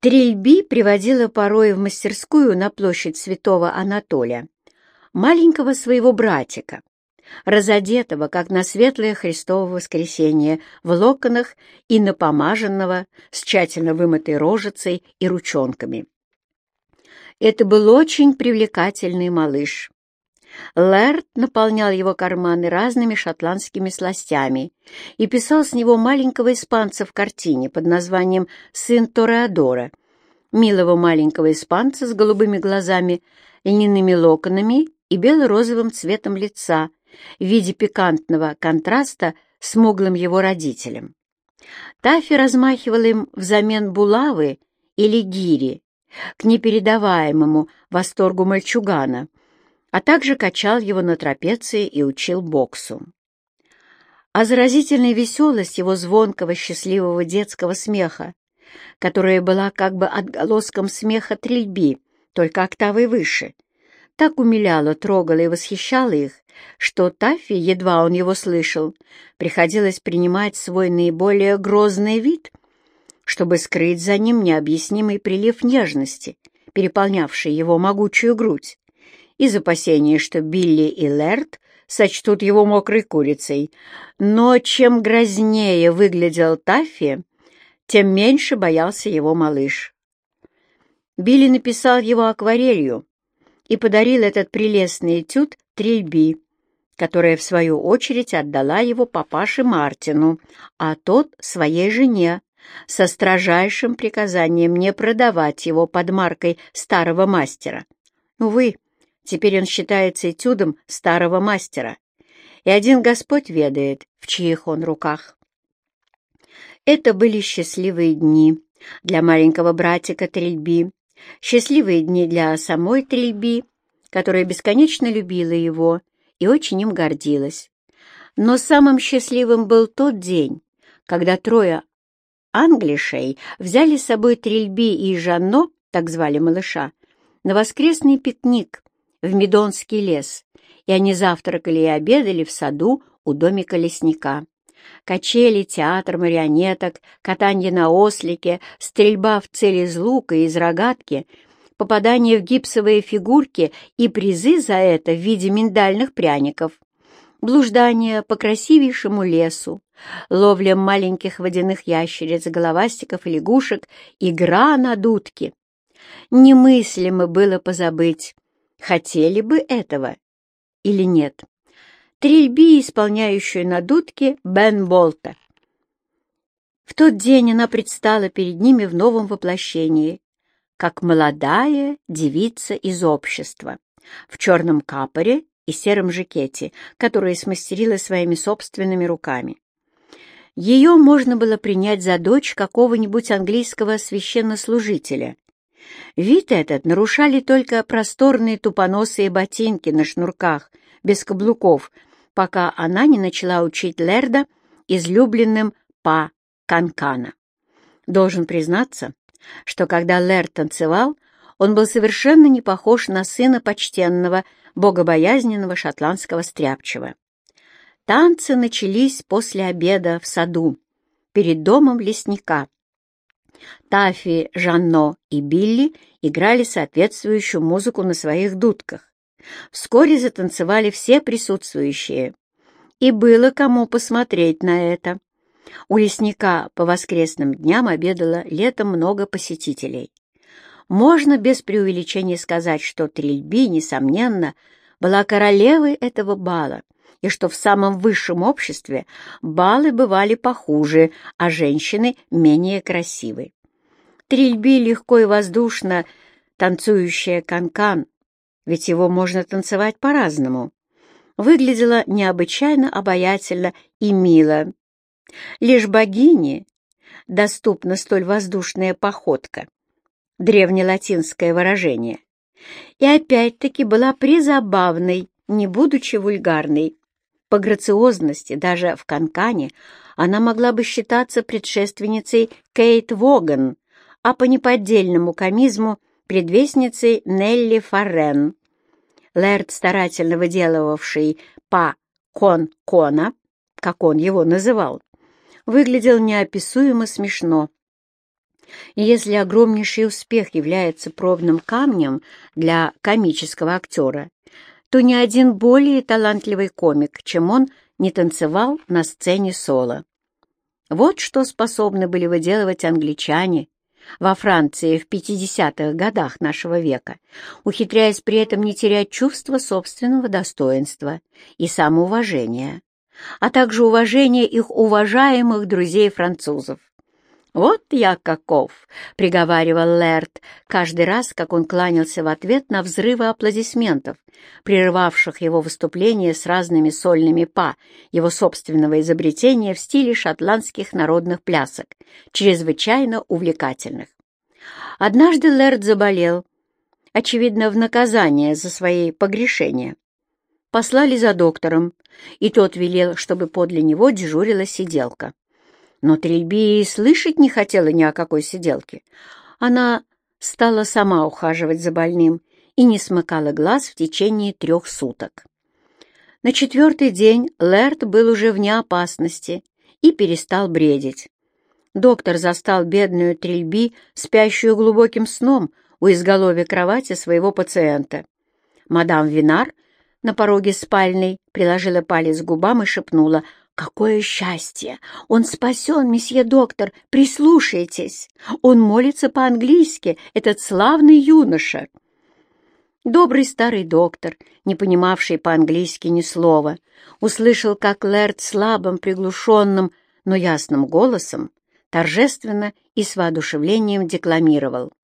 Трильби приводила порой в мастерскую на площадь святого Анатолия маленького своего братика, разодетого, как на светлое Христово воскресенье, в локонах и напомаженного, с тщательно вымытой рожицей и ручонками. Это был очень привлекательный малыш. Лэрд наполнял его карманы разными шотландскими сластями и писал с него маленького испанца в картине под названием «Сын Тореадора», милого маленького испанца с голубыми глазами, льняными локонами и бело-розовым цветом лица в виде пикантного контраста с смуглым его родителем. Таффи размахивал им взамен булавы или гири к непередаваемому восторгу мальчугана, а также качал его на трапеции и учил боксу. А заразительная веселость его звонкого счастливого детского смеха, которая была как бы отголоском смеха трельби, только октавой выше, так умиляла, трогала и восхищала их, что Таффи, едва он его слышал, приходилось принимать свой наиболее грозный вид, чтобы скрыть за ним необъяснимый прилив нежности, переполнявший его могучую грудь, из опасения, что Билли и Лерт сочтут его мокрой курицей. Но чем грознее выглядел Таффи, тем меньше боялся его малыш. Билли написал его акварелью и подарил этот прелестный этюд Трильби, которая, в свою очередь, отдала его папаше Мартину, а тот — своей жене, со строжайшим приказанием не продавать его под маркой старого мастера. Увы, теперь он считается этюдом старого мастера, и один Господь ведает, в чьих он руках. Это были счастливые дни для маленького братика Трильби, счастливые дни для самой Трильби, которая бесконечно любила его и очень им гордилась. Но самым счастливым был тот день, когда трое англишей взяли с собой Трильби и Жанно, так звали малыша, на воскресный пикник в Медонский лес, и они завтракали и обедали в саду у домика лесника. Качели, театр марионеток, катание на ослике, стрельба в цель из лука и из рогатки, попадание в гипсовые фигурки и призы за это в виде миндальных пряников, блуждание по красивейшему лесу, ловля маленьких водяных ящериц, головастиков и лягушек, игра на дудке. Немыслимо было позабыть, хотели бы этого или нет трильби, исполняющую на дудке Бен Болта. В тот день она предстала перед ними в новом воплощении, как молодая девица из общества, в черном капоре и сером жакете, которые смастерила своими собственными руками. Ее можно было принять за дочь какого-нибудь английского священнослужителя. Вид этот нарушали только просторные тупоносые ботинки на шнурках, без каблуков, пока она не начала учить Лерда излюбленным па канкана. Должен признаться, что когда Лерд танцевал, он был совершенно не похож на сына почтенного, богобоязненного шотландского стряпчего. Танцы начались после обеда в саду, перед домом лесника. Тафи, Жанно и Билли играли соответствующую музыку на своих дудках. Вскоре затанцевали все присутствующие. И было кому посмотреть на это. У лесника по воскресным дням обедало летом много посетителей. Можно без преувеличения сказать, что Трильби, несомненно, была королевой этого бала, и что в самом высшем обществе балы бывали похуже, а женщины менее красивы. Трильби легко и воздушно танцующая канкан ведь его можно танцевать по-разному, выглядела необычайно обаятельно и мило. Лишь богине доступна столь воздушная походка, древнелатинское выражение, и опять-таки была призабавной, не будучи вульгарной. По грациозности, даже в канкане, она могла бы считаться предшественницей Кейт Воган, а по неподдельному комизму предвестницей Нелли Форрен. Лэрд, старательно выделывавший па кон-кона, как он его называл, выглядел неописуемо смешно. И если огромнейший успех является пробным камнем для комического актера, то ни один более талантливый комик, чем он, не танцевал на сцене соло. Вот что способны были выделывать англичане во Франции в 50-х годах нашего века, ухитряясь при этом не терять чувство собственного достоинства и самоуважения, а также уважения их уважаемых друзей-французов. «Вот я каков!» — приговаривал Лэрд каждый раз, как он кланялся в ответ на взрывы аплодисментов, прерывавших его выступление с разными сольными па, его собственного изобретения в стиле шотландских народных плясок, чрезвычайно увлекательных. Однажды Лэрд заболел, очевидно, в наказание за свои погрешения. Послали за доктором, и тот велел, чтобы подле него дежурила сиделка. Но Трильби и слышать не хотела ни о какой сиделке. Она стала сама ухаживать за больным и не смыкала глаз в течение трех суток. На четвертый день Лэрт был уже вне опасности и перестал бредить. Доктор застал бедную Трильби, спящую глубоким сном у изголовья кровати своего пациента. Мадам Винар на пороге спальной приложила палец к губам и шепнула «Какое счастье! Он спасен, месье доктор! Прислушайтесь! Он молится по-английски, этот славный юноша!» Добрый старый доктор, не понимавший по-английски ни слова, услышал, как Лэрд слабым, приглушенным, но ясным голосом торжественно и с воодушевлением декламировал.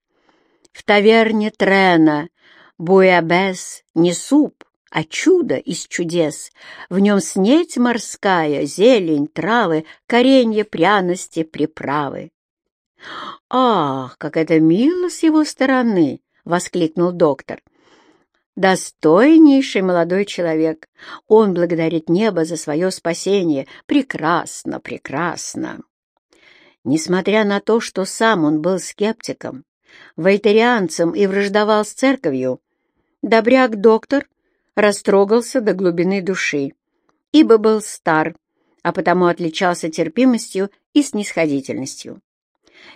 «В таверне Трена буябес не суп, а чудо из чудес. В нем снеть морская, зелень, травы, коренья, пряности, приправы. «Ах, как это мило с его стороны!» — воскликнул доктор. «Достойнейший молодой человек! Он благодарит небо за свое спасение. Прекрасно, прекрасно!» Несмотря на то, что сам он был скептиком, вольтерианцем и враждовал с церковью, добряк-доктор растрогался до глубины души, ибо был стар, а потому отличался терпимостью и снисходительностью.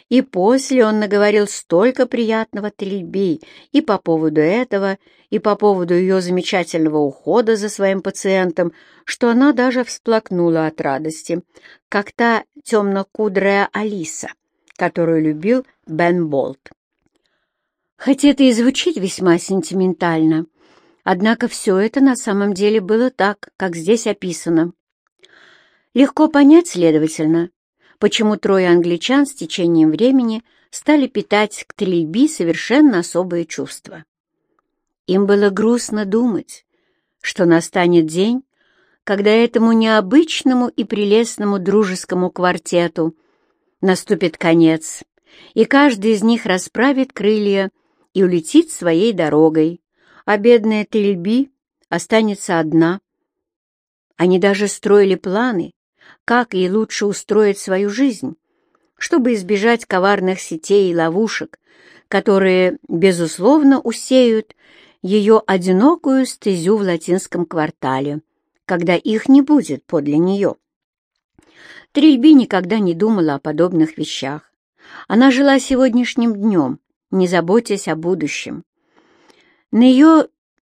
И после он наговорил столько приятного Трильби и по поводу этого, и по поводу ее замечательного ухода за своим пациентом, что она даже всплакнула от радости, как та темно-кудрая Алиса, которую любил Бен Болт. Хотя это и звучит весьма сентиментально, Однако все это на самом деле было так, как здесь описано. Легко понять, следовательно, почему трое англичан с течением времени стали питать к Трильби совершенно особые чувства. Им было грустно думать, что настанет день, когда этому необычному и прелестному дружескому квартету наступит конец, и каждый из них расправит крылья и улетит своей дорогой, а бедная Трильби останется одна. Они даже строили планы, как ей лучше устроить свою жизнь, чтобы избежать коварных сетей и ловушек, которые, безусловно, усеют ее одинокую стезю в латинском квартале, когда их не будет подле нее. Трильби никогда не думала о подобных вещах. Она жила сегодняшним днем, не заботясь о будущем. На ее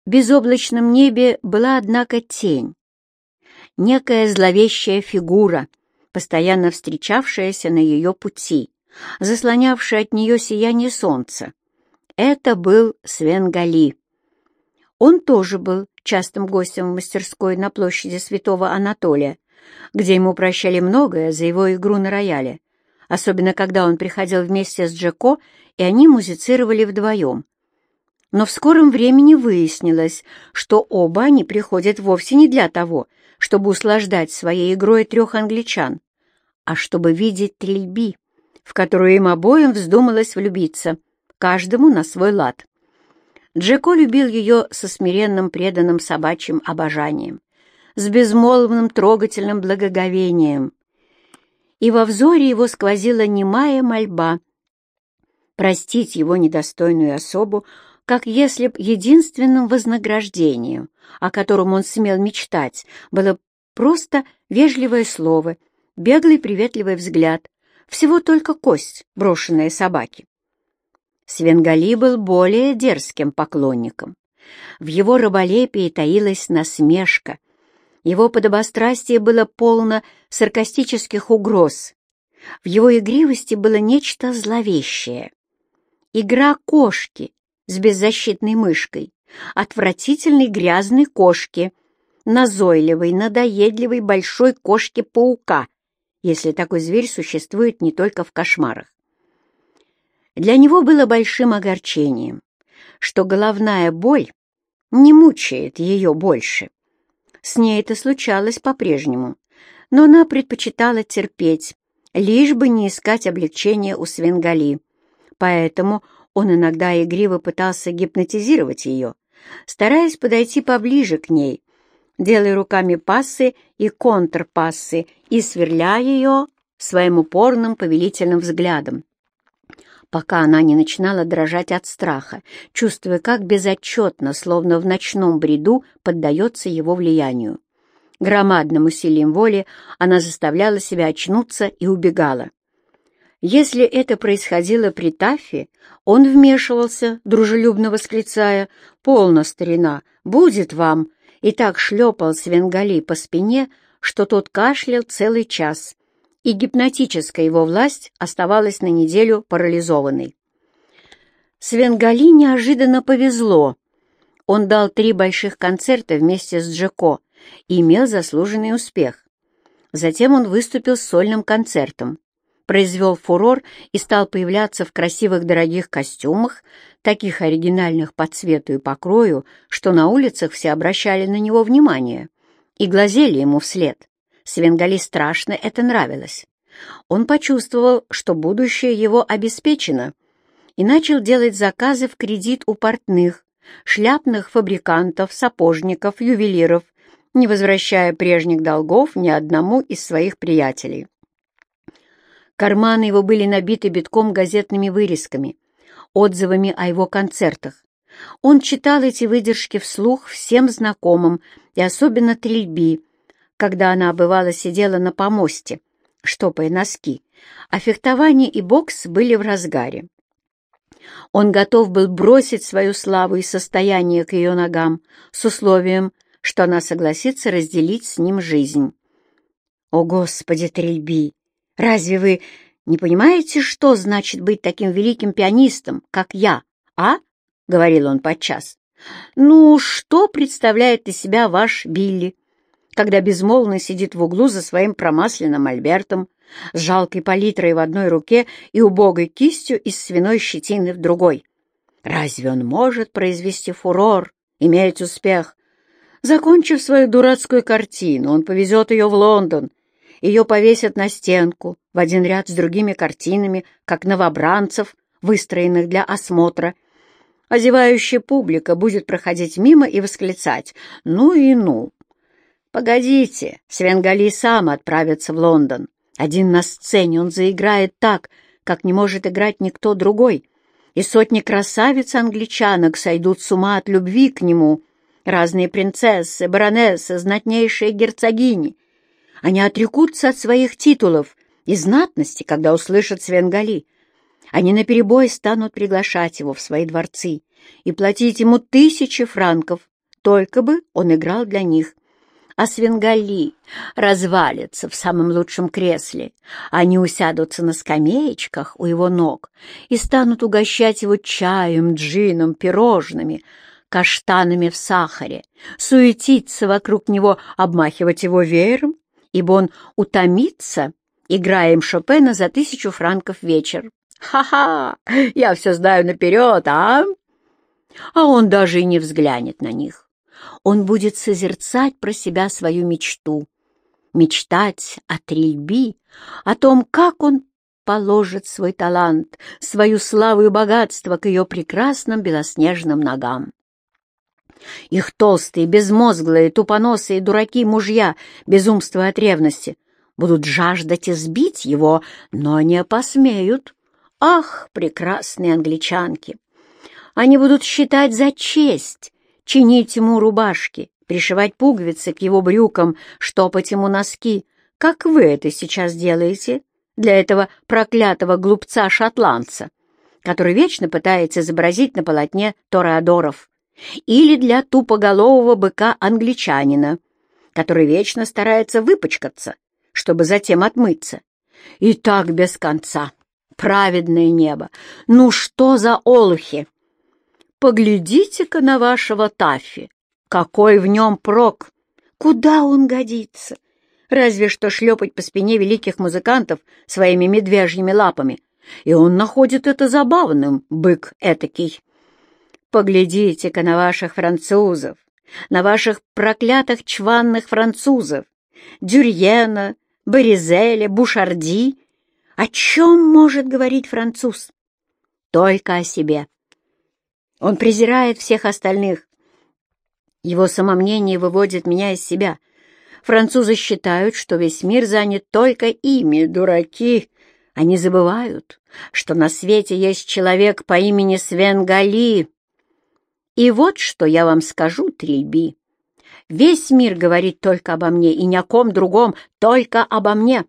безоблачном небе была, однако, тень. Некая зловещая фигура, постоянно встречавшаяся на ее пути, заслонявшая от нее сияние солнца. Это был Свенгали. Он тоже был частым гостем в мастерской на площади Святого Анатолия, где ему прощали многое за его игру на рояле, особенно когда он приходил вместе с Джеко, и они музицировали вдвоем. Но в скором времени выяснилось, что оба они приходят вовсе не для того, чтобы услаждать своей игрой трех англичан, а чтобы видеть трельби, в которую им обоим вздумалось влюбиться, каждому на свой лад. Джеко любил ее со смиренным преданным собачьим обожанием, с безмолвным трогательным благоговением. И во взоре его сквозила немая мольба простить его недостойную особу как если б единственным вознаграждением, о котором он смел мечтать, было просто вежливое слово, беглый приветливый взгляд, Всего только кость, брошенная собаке. Свенгали был более дерзким поклонником. В его раболепии таилась насмешка. Его подобострастие было полно саркастических угроз. В его игривости было нечто зловещее. Игра кошки с беззащитной мышкой, отвратительной грязной кошки, назойливой, надоедливой большой кошки-паука, если такой зверь существует не только в кошмарах. Для него было большим огорчением, что головная боль не мучает ее больше. С ней это случалось по-прежнему, но она предпочитала терпеть, лишь бы не искать облегчения у Свенгали. Поэтому он иногда игриво пытался гипнотизировать ее, стараясь подойти поближе к ней, делая руками пассы и контрпассы и сверля ее своим упорным повелительным взглядом пока она не начинала дрожать от страха, чувствуя, как безотчетно, словно в ночном бреду, поддается его влиянию. Громадным усилием воли она заставляла себя очнуться и убегала. Если это происходило при Таффе, он вмешивался, дружелюбно восклицая «Полно, старина, будет вам!» и так шлепал Свенгали по спине, что тот кашлял целый час, и гипнотическая его власть оставалась на неделю парализованной. Свенгали неожиданно повезло. Он дал три больших концерта вместе с Джеко и имел заслуженный успех. Затем он выступил с сольным концертом, произвел фурор и стал появляться в красивых дорогих костюмах, таких оригинальных по цвету и покрою, что на улицах все обращали на него внимание и глазели ему вслед. Свенгали страшно это нравилось. Он почувствовал, что будущее его обеспечено, и начал делать заказы в кредит у портных, шляпных фабрикантов, сапожников, ювелиров, не возвращая прежних долгов ни одному из своих приятелей. Карманы его были набиты битком газетными вырезками, отзывами о его концертах. Он читал эти выдержки вслух всем знакомым и особенно Трильби, когда она, бывало, сидела на помосте, штопая носки, а фехтование и бокс были в разгаре. Он готов был бросить свою славу и состояние к ее ногам с условием, что она согласится разделить с ним жизнь. «О, Господи, Трильби! Разве вы не понимаете, что значит быть таким великим пианистом, как я, а?» — говорил он подчас. «Ну, что представляет из себя ваш Билли?» когда безмолвно сидит в углу за своим промасленным альбертом, с жалкой палитрой в одной руке и убогой кистью из свиной щетины в другой. Разве он может произвести фурор, иметь успех? Закончив свою дурацкую картину, он повезет ее в Лондон. Ее повесят на стенку в один ряд с другими картинами, как новобранцев, выстроенных для осмотра. Озевающая публика будет проходить мимо и восклицать «Ну и ну!» «Погодите, Свенгали сам отправится в Лондон. Один на сцене он заиграет так, как не может играть никто другой, и сотни красавиц-англичанок сойдут с ума от любви к нему, разные принцессы, баронессы, знатнейшие герцогини. Они отрекутся от своих титулов и знатности, когда услышат Свенгали. Они наперебой станут приглашать его в свои дворцы и платить ему тысячи франков, только бы он играл для них а свингали развалится в самом лучшем кресле. Они усядутся на скамеечках у его ног и станут угощать его чаем, джином, пирожными, каштанами в сахаре, суетиться вокруг него, обмахивать его веером, ибо он утомится, играя им Шопена за тысячу франков вечер. Ха-ха! Я все знаю наперед, а? А он даже и не взглянет на них он будет созерцать про себя свою мечту, мечтать о трельби, о том, как он положит свой талант, свою славу и богатство к ее прекрасным белоснежным ногам. Их толстые, безмозглые, тупоносые дураки-мужья, безумства от ревности, будут жаждать избить его, но не посмеют. Ах, прекрасные англичанки! Они будут считать за честь чинить ему рубашки, пришивать пуговицы к его брюкам, штопать ему носки, как вы это сейчас делаете, для этого проклятого глупца-шотландца, который вечно пытается изобразить на полотне тореадоров, или для тупоголового быка-англичанина, который вечно старается выпачкаться, чтобы затем отмыться. И так без конца. Праведное небо! Ну что за олухи! Поглядите-ка на вашего Таффи! Какой в нем прок! Куда он годится? Разве что шлепать по спине великих музыкантов своими медвежьими лапами. И он находит это забавным, бык этакий. Поглядите-ка на ваших французов, на ваших проклятых чванных французов, Дюрьена, Боризеля, Бушарди. О чем может говорить француз? Только о себе. Он презирает всех остальных. Его самомнение выводит меня из себя. Французы считают, что весь мир занят только ими, дураки. Они забывают, что на свете есть человек по имени Свен Гали. И вот что я вам скажу, Трильби. Весь мир говорит только обо мне, и ни о ком другом, только обо мне.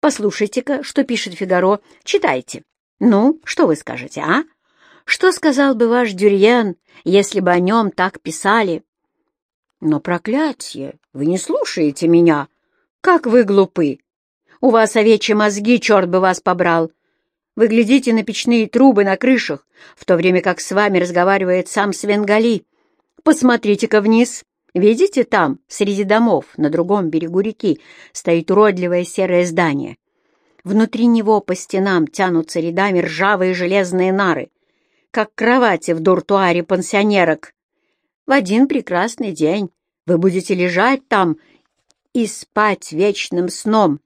Послушайте-ка, что пишет Фигаро, читайте. Ну, что вы скажете, а? Что сказал бы ваш Дюрьен, если бы о нем так писали? Но, проклятие, вы не слушаете меня. Как вы глупы! У вас овечьи мозги, черт бы вас побрал. Вы глядите на печные трубы на крышах, в то время как с вами разговаривает сам Свенгали. Посмотрите-ка вниз. Видите, там, среди домов, на другом берегу реки, стоит уродливое серое здание. Внутри него по стенам тянутся рядами ржавые железные нары, как кровати в дуртуаре пансионерок. В один прекрасный день вы будете лежать там и спать вечным сном.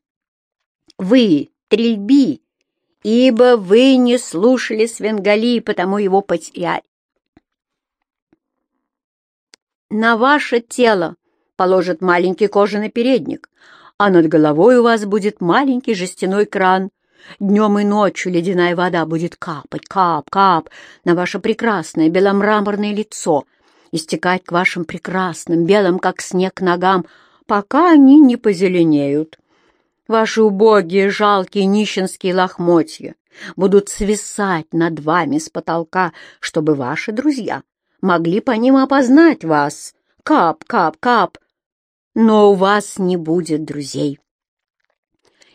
Вы, трельби, ибо вы не слушали Свенгали, потому его потеряли. На ваше тело положат маленький кожаный передник, а над головой у вас будет маленький жестяной кран. Днем и ночью ледяная вода будет капать, кап, кап на ваше прекрасное беломраморное лицо и стекать к вашим прекрасным, белым, как снег, ногам, пока они не позеленеют. Ваши убогие, жалкие, нищенские лохмотья будут свисать над вами с потолка, чтобы ваши друзья могли по ним опознать вас. Кап, кап, кап. Но у вас не будет друзей.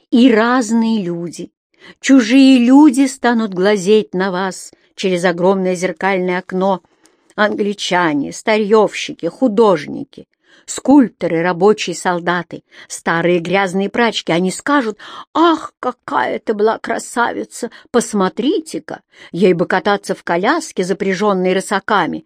И разные люди, чужие люди станут глазеть на вас через огромное зеркальное окно. Англичане, старьевщики, художники, скульпторы, рабочие солдаты, старые грязные прачки, они скажут, «Ах, какая это была красавица! Посмотрите-ка! Ей бы кататься в коляске, запряженной рысаками!»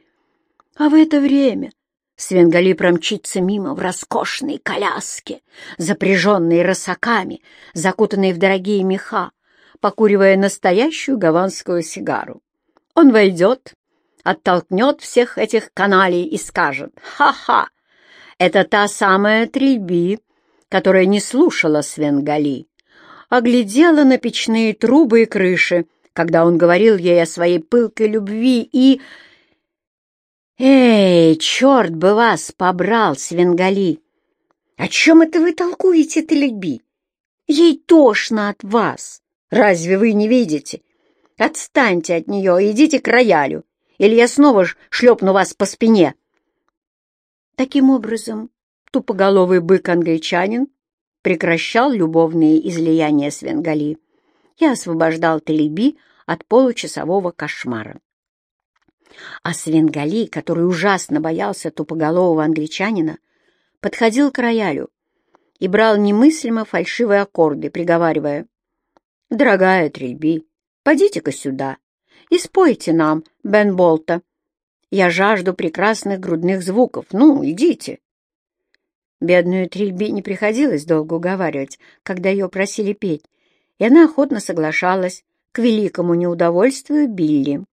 А в это время Свенгали промчится мимо в роскошной коляске, запряженной рысаками, закутанной в дорогие меха, покуривая настоящую гаванскую сигару. Он войдет, оттолкнет всех этих каналей и скажет «Ха-ха! Это та самая Трильби, которая не слушала Свенгали, а глядела на печные трубы и крыши, когда он говорил ей о своей пылкой любви и «Эй, черт бы вас побрал, свенгали! О чем это вы толкуете, Тельби? Ей тошно от вас. Разве вы не видите? Отстаньте от нее и идите к роялю, или я снова шлепну вас по спине». Таким образом, тупоголовый бык-англичанин прекращал любовные излияния Свенгали и освобождал Тельби от получасового кошмара. А Свенгали, который ужасно боялся тупоголового англичанина, подходил к роялю и брал немыслимо фальшивые аккорды, приговаривая, «Дорогая Трильби, подите-ка сюда и спойте нам, Бен Болта. Я жажду прекрасных грудных звуков. Ну, идите». Бедную Трильби не приходилось долго уговаривать, когда ее просили петь, и она охотно соглашалась к великому неудовольствию Билли.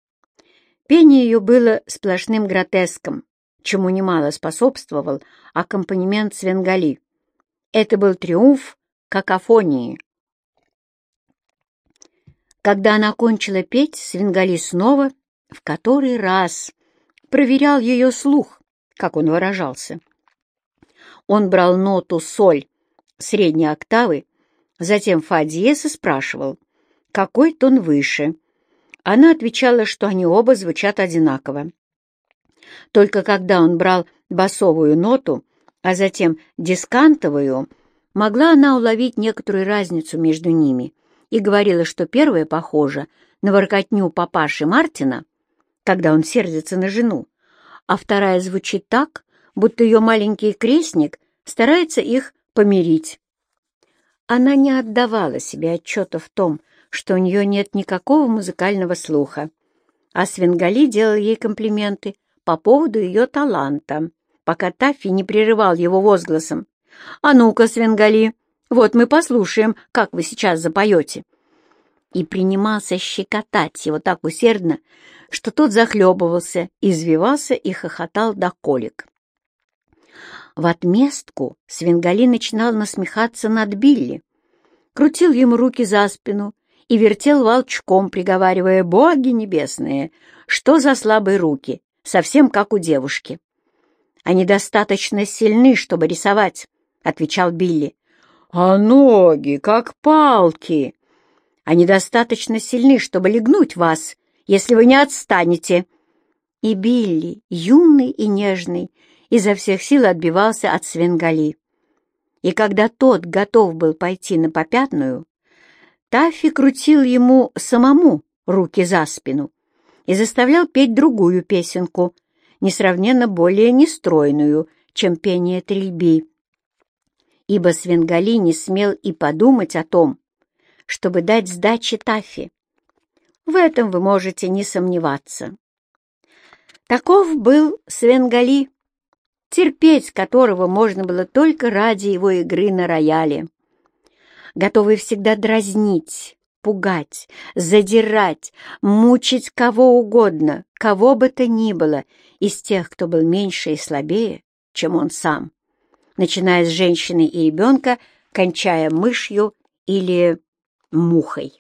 Пение ее было сплошным гротеском, чему немало способствовал аккомпанемент свенгали. Это был триумф какофонии. Когда она кончила петь, свенгали снова, в который раз, проверял ее слух, как он выражался. Он брал ноту соль средней октавы Затем Фадиеса спрашивал, какой тон выше. Она отвечала, что они оба звучат одинаково. Только когда он брал басовую ноту, а затем дискантовую, могла она уловить некоторую разницу между ними и говорила, что первая похожа на воркотню папаши Мартина, когда он сердится на жену, а вторая звучит так, будто ее маленький крестник старается их помирить. Она не отдавала себе отчета в том, что у нее нет никакого музыкального слуха, а Свенгали делал ей комплименты по поводу ее таланта, пока Таффи не прерывал его возгласом. «А ну-ка, Свенгали, вот мы послушаем, как вы сейчас запоете». И принимался щекотать его так усердно, что тот захлебывался, извивался и хохотал до колик. В отместку Свенгали начинал насмехаться над Билли, крутил ему руки за спину и вертел волчком, приговаривая «Боги небесные! Что за слабые руки! Совсем как у девушки!» «Они достаточно сильны, чтобы рисовать», — отвечал Билли. «А ноги, как палки!» «Они достаточно сильны, чтобы легнуть вас, если вы не отстанете!» И Билли, юный и нежный, изо всех сил отбивался от Свенгали. И когда тот готов был пойти на попятную, Таффи крутил ему самому руки за спину и заставлял петь другую песенку, несравненно более нестройную, чем пение трельби. Ибо Свенгали не смел и подумать о том, чтобы дать сдачи Таффи. В этом вы можете не сомневаться. Таков был Свенгали, терпеть которого можно было только ради его игры на рояле. Готовый всегда дразнить, пугать, задирать, мучить кого угодно, кого бы то ни было, из тех, кто был меньше и слабее, чем он сам, начиная с женщины и ребенка, кончая мышью или мухой.